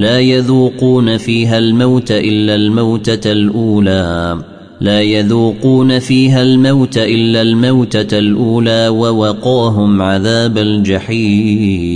لا يذوقون فيها الموت إلا الموتة الأولى. لا يذوقون فيها الموت إلا الموتة الأولى ووقاهم عذاب الجحيم.